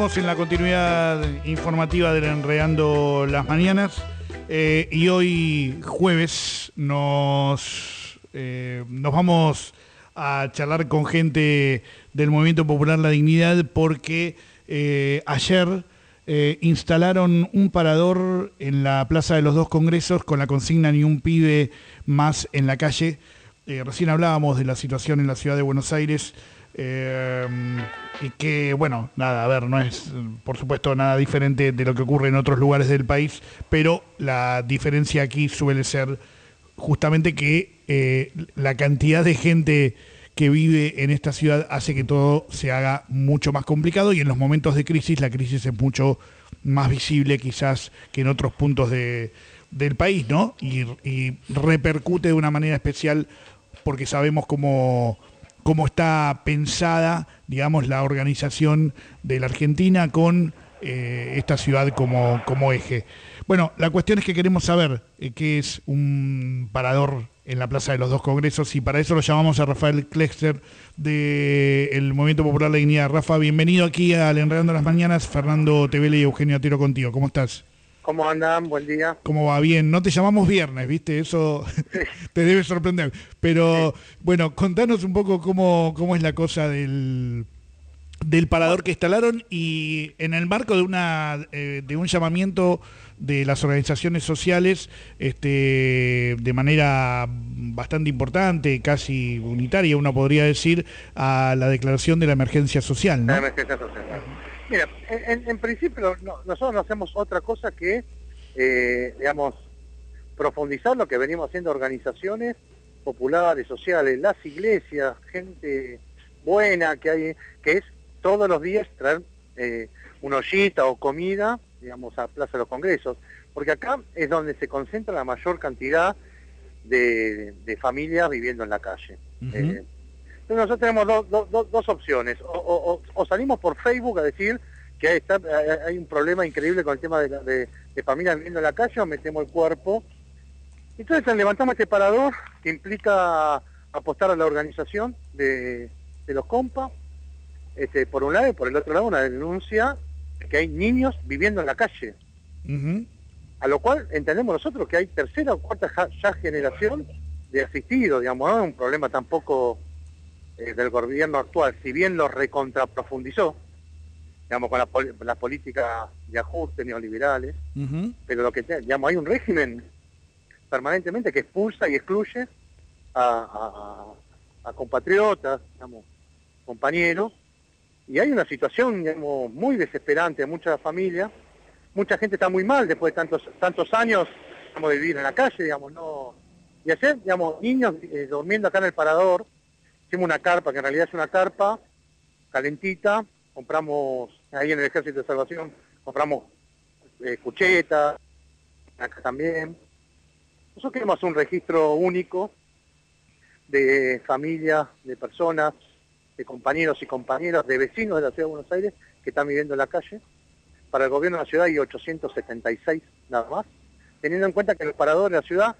Seguimos en la continuidad informativa del Enredando las Mañanas eh, y hoy jueves nos, eh, nos vamos a charlar con gente del Movimiento Popular La Dignidad porque eh, ayer instalaron un parador en la Plaza de los Dos Congresos con la consigna Ni un pibe más en la calle. recién hablábamos de la situación en la ciudad de Buenos Aires eh, y que, bueno, nada, a ver, no es por supuesto nada diferente de lo que ocurre en otros lugares del país, pero la diferencia aquí suele ser justamente que eh, la cantidad de gente que vive en esta ciudad hace que todo se haga mucho más complicado y en los momentos de crisis la crisis es mucho más visible quizás que en otros puntos de, del país, ¿no? Y, y repercute de una manera especial porque sabemos cómo cómo está pensada, digamos, la organización de la Argentina con eh, esta ciudad como, como eje. Bueno, la cuestión es que queremos saber eh, qué es un parador en la Plaza de los Dos Congresos y para eso lo llamamos a Rafael Klexter del Movimiento Popular de Dignidad. Rafa, bienvenido aquí al Enredando las Mañanas. Fernando Tevele y Eugenio Atiro contigo. ¿Cómo estás? ¿Cómo andan? Buen día. ¿Cómo va? Bien. No te llamamos viernes, ¿viste? Eso te debe sorprender. Pero bueno, contanos un poco cómo, cómo es la cosa del, del parador que instalaron y en el marco de una eh, de un llamamiento de las organizaciones sociales este, de manera bastante importante, casi unitaria, uno podría decir, a la declaración de la emergencia social. ¿no? La emergencia social. Mira, en, principio nosotros no hacemos otra cosa que, eh, digamos, profundizar lo que venimos haciendo organizaciones populares, sociales, las iglesias, gente buena que hay, que es todos los días traer eh, una ollita o comida, digamos, a Plaza de los Congresos, porque acá es donde se concentra la mayor cantidad de, familias viviendo en la calle. Nosotros tenemos dos opciones, o, salimos por Facebook a decir que hay un problema increíble con el tema de, familias viviendo en la calle, o metemos el cuerpo. Entonces levantamos este parador que implica apostar a la organización de, los compas, este, por un lado, y por el otro lado una denuncia que hay niños viviendo en la calle. A lo cual entendemos nosotros que hay tercera o cuarta ya, generación de asistidos, digamos, no es un problema tampoco eh, del gobierno actual, si bien lo recontraprofundizó, digamos, con las políticas de ajuste neoliberales, pero lo que, digamos, hay un régimen permanentemente que expulsa y excluye a, compatriotas, digamos, compañeros, y hay una situación, digamos, muy desesperante en muchas familias, mucha gente está muy mal después de tantos, tantos años, de vivir en la calle, digamos, no... Y ayer, digamos, niños eh, durmiendo acá en el parador, hicimos una carpa, que en realidad es una carpa calentita, compramos ahí en el Ejército de Salvación, compramos eh, cuchetas, acá también. Nosotros queremos hacer un registro único de familias, de personas, de compañeros y compañeras, de vecinos de la Ciudad de Buenos Aires que están viviendo en la calle. Para el gobierno de la ciudad hay 876 nada más, teniendo en cuenta que los paradores de la ciudad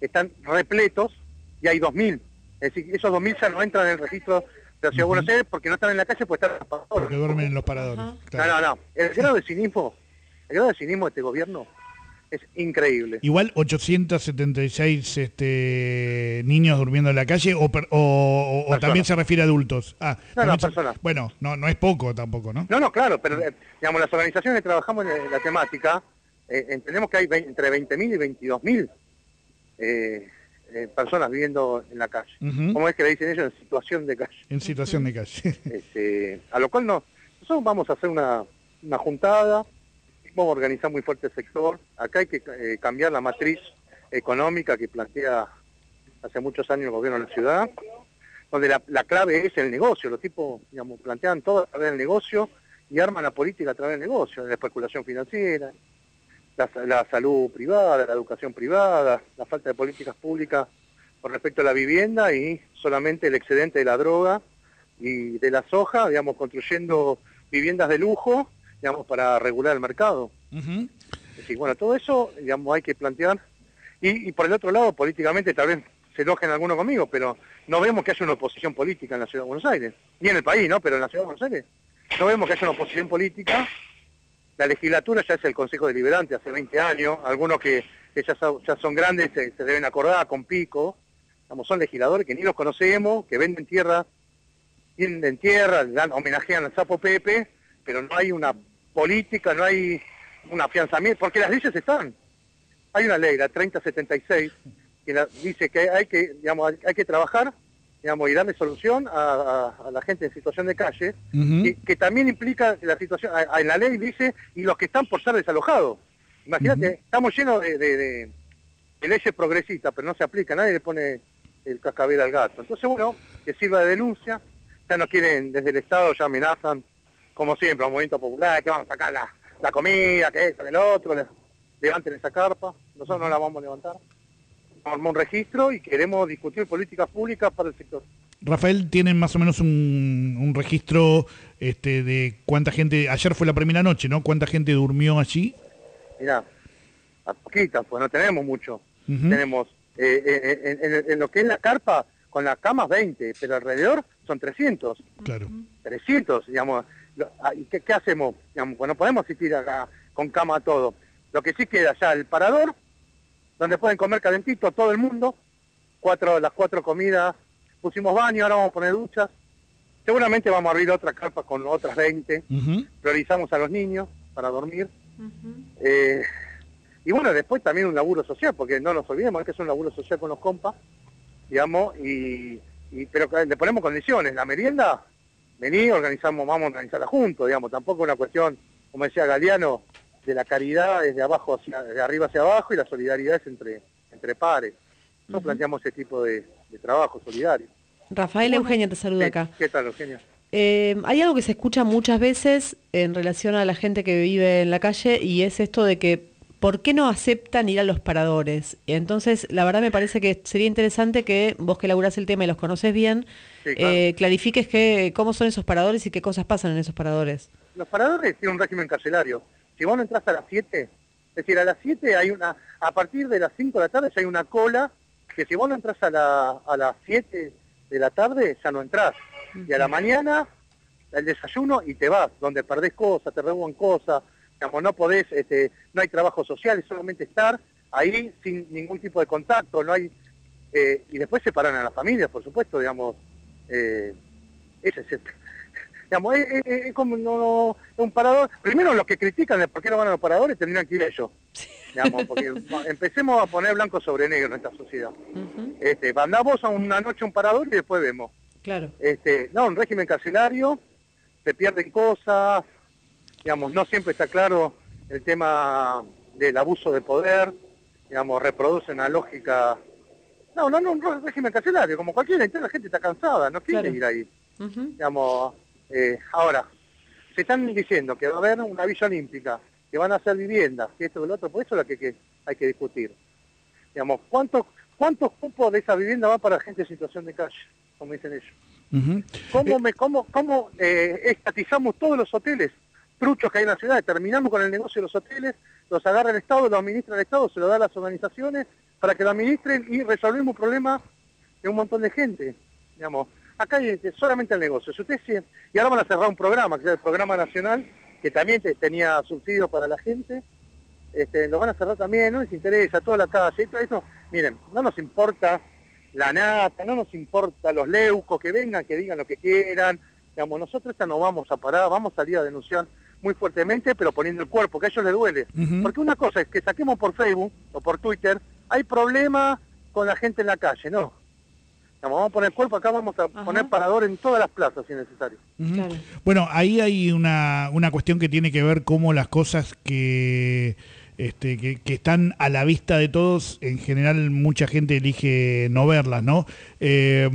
están repletos y hay 2.000 es decir, esos 2.000 ya no entran en el registro de la Ciudad de Buenos Aires porque no están en la calle, pues están en los paradores. Porque duermen en los paradores. No, no, no. El grado de cinismo, el grado de cinismo de este gobierno es increíble. Igual 876 este, niños durmiendo en la calle o, o, también se refiere a adultos. Ah, no, no, personas. Bueno, no, no es poco tampoco, ¿no? No, no, claro, pero eh, digamos, las organizaciones que trabajamos en la temática, eh, entendemos que hay entre 20.000 y 22.000 eh, eh, personas viviendo en la calle. ¿Cómo es que le dicen ellos? En situación de calle. En situación de calle. Este, a lo cual no, nosotros vamos a hacer una, una juntada, vamos a organizar muy fuerte el sector. Acá hay que eh, cambiar la matriz económica que plantea hace muchos años el gobierno de la ciudad, donde la, clave es el negocio. Los tipos, digamos, plantean todo a través del negocio y arman la política a través del negocio, de la especulación financiera, la, salud privada, la educación privada, la falta de políticas públicas con respecto a la vivienda y solamente el excedente de la droga y de la soja, digamos, construyendo viviendas de lujo, digamos, para regular el mercado. bueno, todo eso, digamos, hay que plantear. Y, por el otro lado, políticamente, tal vez se enojen algunos conmigo, pero no vemos que haya una oposición política en la Ciudad de Buenos Aires, ni en el país, ¿no? Pero en la Ciudad de Buenos Aires no vemos que haya una oposición política. La legislatura ya es el Consejo Deliberante hace 20 años, algunos que, ya, son, grandes se, deben acordar con Pico, son legisladores que ni los conocemos, que venden tierra, venden tierra, dan, homenajean al Sapo Pepe, pero no hay una política, no hay un afianzamiento, porque las leyes están. Hay una ley, la 3076, que dice que hay que, digamos, hay que trabajar digamos, y darle solución a, la gente en situación de calle, que, también implica la situación, en la ley dice, y los que están por ser desalojados. Imagínate, estamos llenos de, leyes progresistas, pero no se aplica, nadie le pone el cascabel al gato. Entonces, bueno, que sirva de denuncia, ya nos quieren, desde el Estado ya amenazan, como siempre, a un movimiento popular, que vamos a sacar la, comida, que esto, que el otro, levanten esa carpa, nosotros no la vamos a levantar un registro y queremos discutir políticas públicas para el sector. Rafael, ¿tienen más o menos un, registro este, de cuánta gente, ayer fue la primera noche, ¿no? ¿Cuánta gente durmió allí? Mira, a poquitas, pues no tenemos mucho. Tenemos, eh, eh, eh, en, lo que es la carpa, con las camas 20, pero alrededor son 300. Claro. 300, digamos. Ah, ¿Qué, qué hacemos? Digamos, pues no podemos asistir acá con cama a todo. Lo que sí queda ya el parador, donde pueden comer calentito todo el mundo, cuatro, las cuatro comidas, pusimos baño, ahora vamos a poner duchas, seguramente vamos a abrir otra carpa con otras 20, priorizamos a los niños para dormir, eh, y bueno, después también un laburo social, porque no nos olvidemos que es un laburo social con los compas, digamos, y, pero le ponemos condiciones, la merienda, vení, organizamos, vamos a organizarla juntos, digamos, tampoco una cuestión, como decía Galeano, de la caridad desde abajo hacia, de arriba hacia abajo y la solidaridad es entre, entre pares. Nosotros planteamos ese tipo de, trabajo solidario. Rafael Eugenia te saluda acá. ¿Qué tal, Eugenia? Eh, hay algo que se escucha muchas veces en relación a la gente que vive en la calle y es esto de que ¿por qué no aceptan ir a los paradores? Y entonces, la verdad me parece que sería interesante que vos que laburás el tema y los conoces bien, eh, clarifiques que, cómo son esos paradores y qué cosas pasan en esos paradores. Los paradores tienen un régimen carcelario. Si vos no entras a las 7, es decir, a las 7 hay una, a partir de las 5 de la tarde ya hay una cola, que si vos no entras a, la, a las 7 de la tarde ya no entras. Y a la mañana el desayuno y te vas, donde perdés cosas, te roban cosas, digamos, no podés, este, no hay trabajo social, es solamente estar ahí sin ningún tipo de contacto, no hay, eh, y después separan a las familias, por supuesto, digamos, eh, ese es el, Digamos, es, como no, un parador. Primero los que critican de por qué no van a los paradores tendrían que ir ellos. Digamos, porque empecemos a poner blanco sobre negro en esta sociedad. este, mandamos a una noche un parador y después vemos. Claro. Este, no, un régimen carcelario, se pierden cosas, digamos, no siempre está claro el tema del abuso de poder, digamos, reproducen la lógica. No, no, no, un régimen carcelario, como cualquiera, la gente está cansada, no quiere ir ahí. Digamos, eh, ahora, se están diciendo que va a haber una villa olímpica, que van a ser viviendas, que esto y lo otro, pues eso es lo que, hay que discutir. Digamos, ¿cuántos, ¿cuántos cupos de esa vivienda va para gente en situación de calle, como dicen ellos? ¿Cómo, me, cómo, cómo eh, estatizamos todos los hoteles truchos que hay en la ciudad? Terminamos con el negocio de los hoteles, los agarra el Estado, los administra el Estado, se lo da a las organizaciones para que lo administren y resolvemos un problema de un montón de gente. Digamos, acá hay solamente el negocio. Si usted y ahora van a cerrar un programa, que es el programa nacional, que también tenía subsidio para la gente, este, lo van a cerrar también, no les interesa, toda la calle, eso, miren, no nos importa la nata, no nos importa los leucos, que vengan, que digan lo que quieran, digamos, nosotros esta no vamos a parar, vamos a salir a denunciar muy fuertemente, pero poniendo el cuerpo, que a ellos les duele. Porque una cosa es que saquemos por Facebook o por Twitter, hay problema con la gente en la calle, no vamos a poner cuerpo, acá vamos a poner parador en todas las plazas si es necesario. Bueno, ahí hay una, una cuestión que tiene que ver cómo las cosas que este, que, están a la vista de todos, en general mucha gente elige no verlas, ¿no? Eh,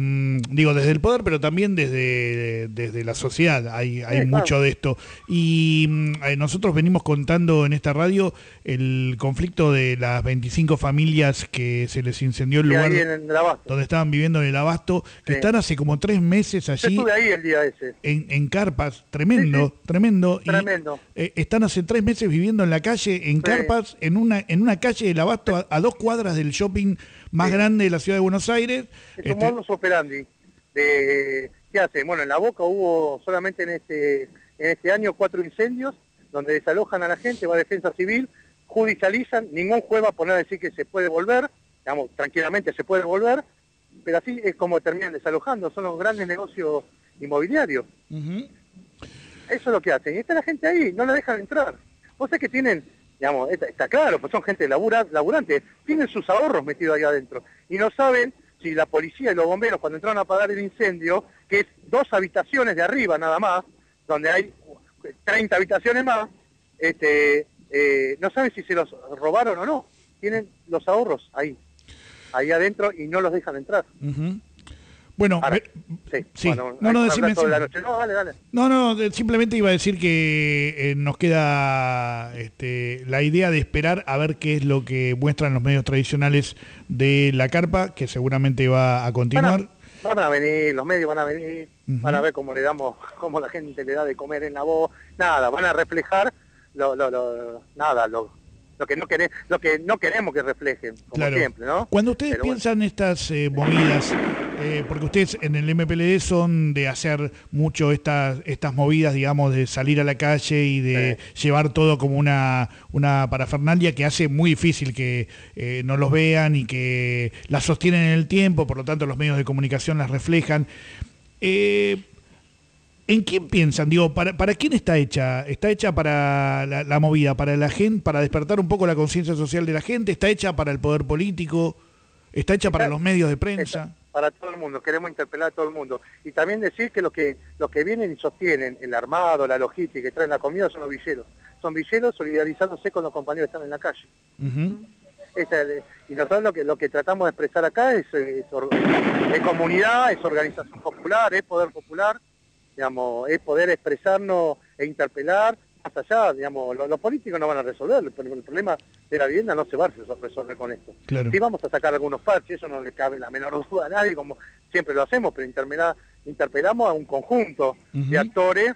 digo, desde el poder, pero también desde, desde la sociedad hay, hay mucho de esto. Y mm, eh, nosotros venimos contando en esta radio el conflicto de las 25 familias que se les incendió el lugar donde estaban viviendo en el Abasto, que están hace como tres meses allí. ahí el día ese. En, carpas, tremendo, tremendo. Tremendo. Eh, están hace tres meses viviendo en la calle, en carpas en una, en una calle del Abasto a, dos cuadras del shopping más grande de la ciudad de Buenos Aires. Es un este... operandi. De, ¿Qué hace? Bueno, en la Boca hubo solamente en este en este año cuatro incendios, donde desalojan a la gente, va a defensa civil, judicializan, ningún juez va a poner a decir que se puede volver, digamos, tranquilamente se puede volver, pero así es como terminan desalojando, son los grandes negocios inmobiliarios. Eso es lo que hacen. Y está la gente ahí, no la dejan entrar. Vos sabés que tienen, está, claro, pues son gente labura, laburante, tienen sus ahorros metidos ahí adentro. Y no saben si la policía y los bomberos cuando entraron a apagar el incendio, que es dos habitaciones de arriba nada más, donde hay 30 habitaciones más, este, eh, no saben si se los robaron o no. Tienen los ahorros ahí, ahí adentro y no los dejan entrar. Bueno, sí, no, no, no, no, simplemente iba a decir que eh, nos queda este, la idea de esperar a ver qué es lo que muestran los medios tradicionales de la carpa, que seguramente va a continuar. Van a, venir, los medios van a venir, van a ver cómo le damos, cómo la gente le da de comer en la voz, nada, van a reflejar lo, lo, lo nada, lo, lo que no queremos, lo que no queremos que reflejen, como siempre, ¿no? Cuando ustedes piensan estas eh, movidas, eh, porque ustedes en el MPLD son de hacer mucho estas estas movidas, digamos, de salir a la calle y de llevar todo como una, una parafernalia que hace muy difícil que eh, no los vean y que las sostienen en el tiempo, por lo tanto los medios de comunicación las reflejan. ¿En quién piensan? Digo, ¿para, ¿para quién está hecha? ¿Está hecha para la, movida, para la gente, para despertar un poco la conciencia social de la gente? ¿Está hecha para el poder político? ¿Está hecha para los medios de prensa? Para todo el mundo, queremos interpelar a todo el mundo. Y también decir que los que, los que vienen y sostienen el armado, la logística, que traen la comida son los villeros. Son villeros solidarizándose con los compañeros que están en la calle. y nosotros lo que, lo que tratamos de expresar acá es, es comunidad, es organización popular, es poder popular, digamos, es poder expresarnos e interpelar más allá, digamos, los, políticos no van a resolver, el, problema de la vivienda no se va a resolver con esto. Sí vamos a sacar algunos parches, eso no le cabe la menor duda a nadie, como siempre lo hacemos, pero interpelamos a un conjunto de actores,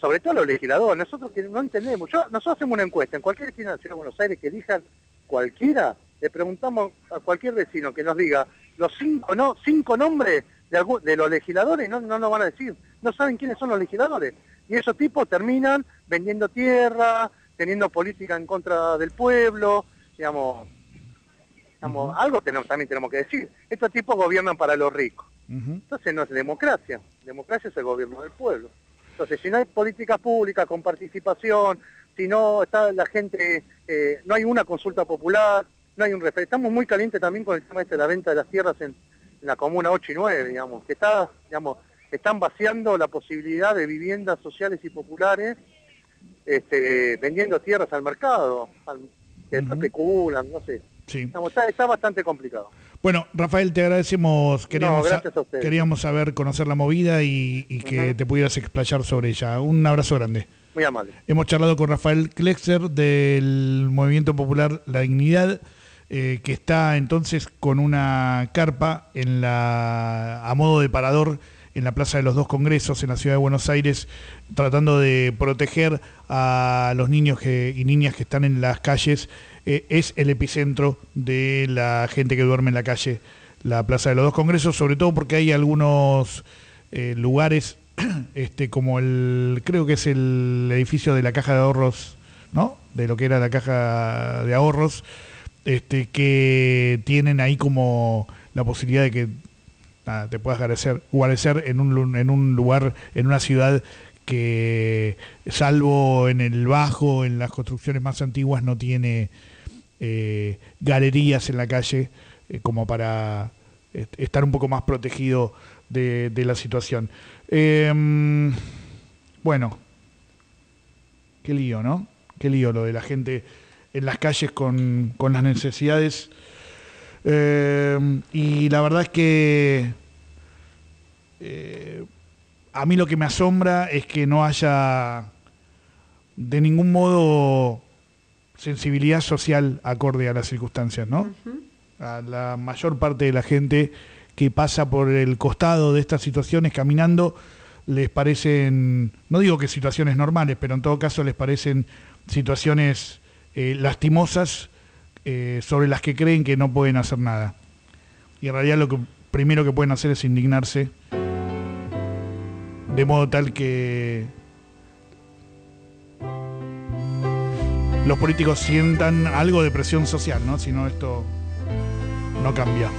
sobre todo a los legisladores, nosotros que no entendemos, nosotros hacemos una encuesta, en cualquier esquina de Ciudad de Buenos Aires que elijan cualquiera, le preguntamos a cualquier vecino que nos diga los cinco, no, cinco nombres de, de los legisladores no, no nos van a decir no saben quiénes son los legisladores. Y esos tipos terminan vendiendo tierra, teniendo política en contra del pueblo, digamos, algo tenemos, también tenemos que decir. Estos tipos gobiernan para los ricos. Entonces no es democracia, democracia es el gobierno del pueblo. Entonces si no hay política pública con participación, si no está la gente, eh, no hay una consulta popular, no hay un Estamos muy calientes también con el tema este de la venta de las tierras en, en la comuna 8 y 9, digamos, que está, digamos, están vaciando la posibilidad de viviendas sociales y populares, este, vendiendo tierras al mercado, que especulan, no sé. está, bastante complicado. Bueno, Rafael, te agradecemos. Queríamos, queríamos saber, conocer la movida y, que te pudieras explayar sobre ella. Un abrazo grande. Muy amable. Hemos charlado con Rafael Klexer del Movimiento Popular La Dignidad, eh, que está entonces con una carpa en la, a modo de parador en la Plaza de los Dos Congresos en la Ciudad de Buenos Aires, tratando de proteger a los niños y niñas que están en las calles. Eh, es el epicentro de la gente que duerme en la calle, la Plaza de los Dos Congresos, sobre todo porque hay algunos eh, lugares, este, como el, creo que es el edificio de la Caja de Ahorros, ¿no? De lo que era la Caja de Ahorros, este, que tienen ahí como la posibilidad de que te puedas guarecer, guarecer en, un, en un lugar, en una ciudad que, salvo en el bajo, en las construcciones más antiguas, no tiene eh, galerías en la calle eh, como para estar un poco más protegido de, la situación. Em, bueno, qué lío, ¿no? Qué lío lo de la gente en las calles con, con las necesidades eh, y la verdad es que eh, a mí lo que me asombra es que no haya de ningún modo sensibilidad social acorde a las circunstancias, ¿no? A la mayor parte de la gente que pasa por el costado de estas situaciones caminando les parecen, no digo que situaciones normales, pero en todo caso les parecen situaciones eh, lastimosas eh, sobre las que creen que no pueden hacer nada. Y en realidad lo que primero que pueden hacer es indignarse de modo tal que los políticos sientan algo de presión social, ¿no? Si no, esto no cambia.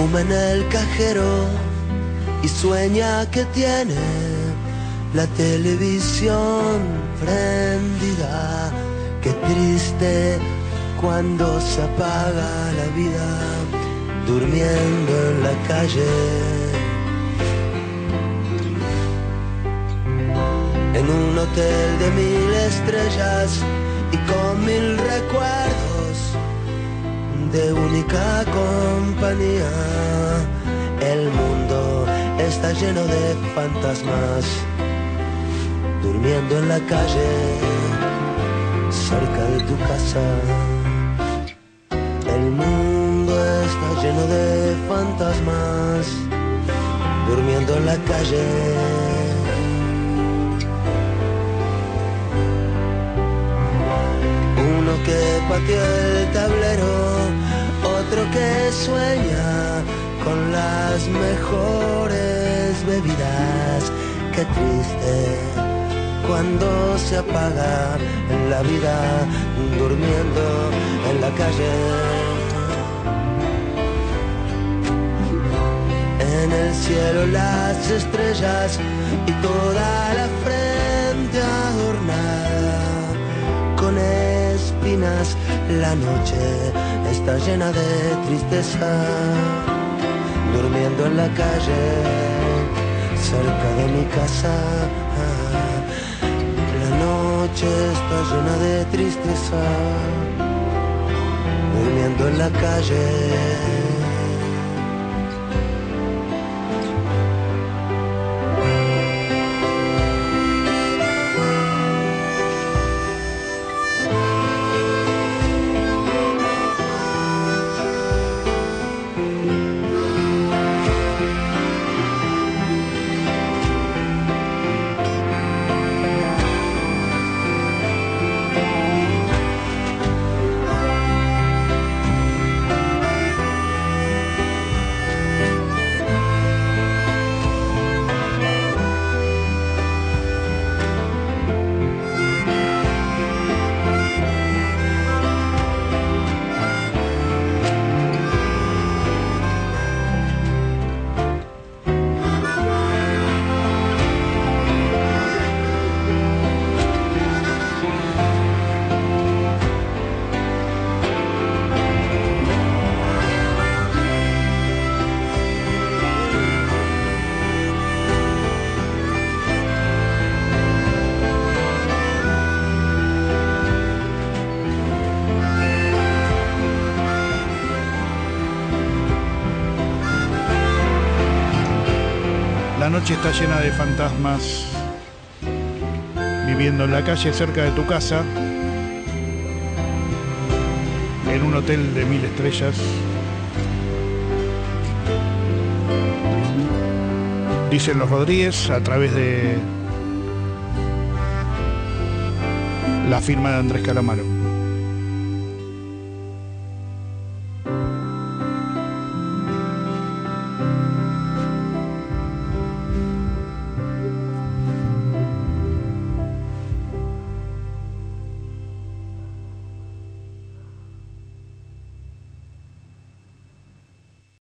Fuma en el cajero y sueña que tiene la televisión prendida. Qué triste cuando se apaga la vida durmiendo en la calle. En un hotel de mil estrellas y con mil recuerdos de única compañía. El mundo está lleno de fantasmas durmiendo en la calle cerca de tu casa. El mundo está lleno de fantasmas durmiendo en la calle. Uno que pateó el tablero, que sueña con las mejores bebidas. Qué triste cuando se apaga la vida durmiendo en la calle. En el cielo las estrellas y toda la frente adornada La noche está llena de tristeza, durmiendo en la calle, cerca de mi casa. La noche está llena de tristeza, durmiendo en la calle. Noche está llena de fantasmas viviendo en la calle cerca de tu casa, en un hotel de mil estrellas. Dicen los Rodríguez a través de la firma de Andrés Calamaro.